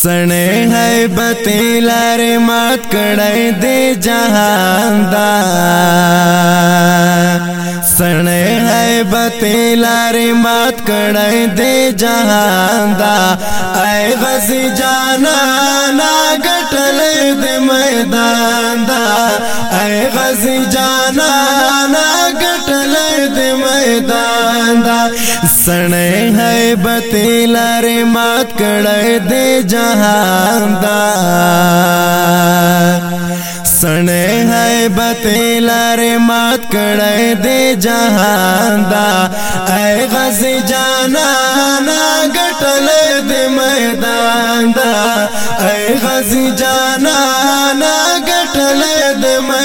सणे है बतेलार मात कड़ाई दे जहान दा सणे है बतेलार मात कड़ाई दे जहान दा ऐ गसी जाना ना गटल दे मैदान दा। ऐ गसी जाना ना दे मैदान दा। सणे है बतेलार मात कड़ाई दे जहान दा। सणे है बतेलार मात कड़े दे जहान दा। ऐ गसी जाना ना गटल दे मैदान दा। ऐ गसी जाना ना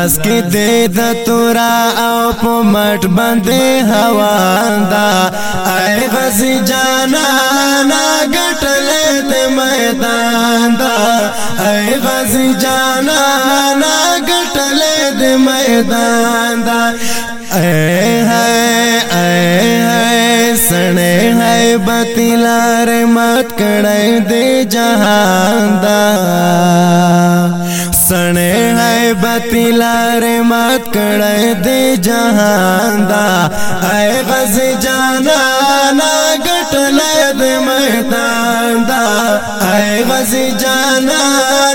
हवांदा लास के दे द तोरा आप मट बंदे हवांदा ऐ गसी जाना, ना गटले ते मैदान दा। ऐ गसी जाना, ना गटले ते मैदान दा। ऐ है ऐ है सणे है बतिलार मत कड़े दे जहान दा। सणे है बतिलार मत कड़े दे जहांदा। दा बस जाना ना गटले दे मैदान दा बस जाना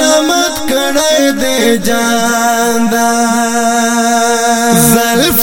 ना मत कड़े दे जान दा जल्फ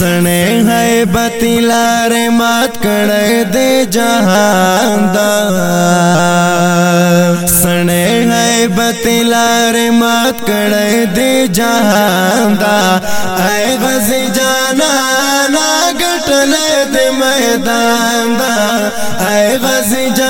सणे है बतिलार मात कड़े दे सणे है बतिलार मात कड़े दे जहान दा ऐ गसी जाना ना गटले दे मैदान ऐ गसी जाना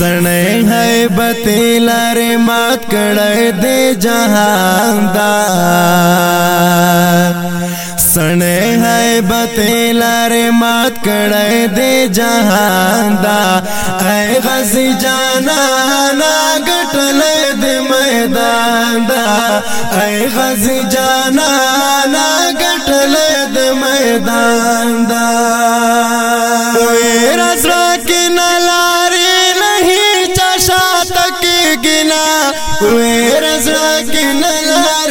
सने है। बतीला रे मात कड़े दे जहांदा सने है बतीला रे मात कड़े दे जहांदा ऐ गजी जाना ना गटल दे मैदान दा ऐ गजी जाना ना गटल दे मैदान दा ओए रसरा